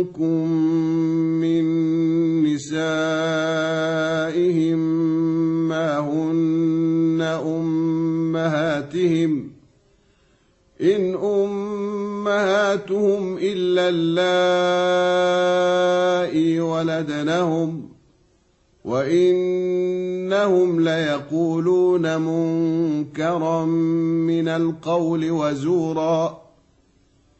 منكم من نسائهم ما هن امهاتهم ان امهاتهم الا اللائي ولدنهم وانهم ليقولون منكرا من القول وزورا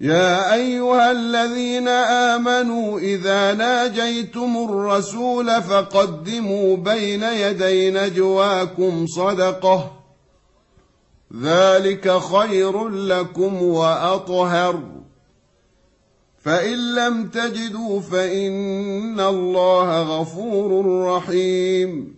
يا أيها الذين آمنوا إذا ناجيتم الرسول فقدموا بين يدي نجواكم صدقة. ذلك خير لكم وأطهر. فإن لم تجدوا فإن الله غفور رحيم.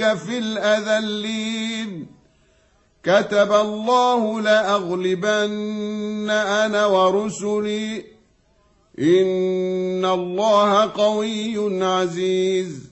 اولئك في الأذلين. كتب الله لأغلبن أنا ورسلي. إن الله قوي عزيز.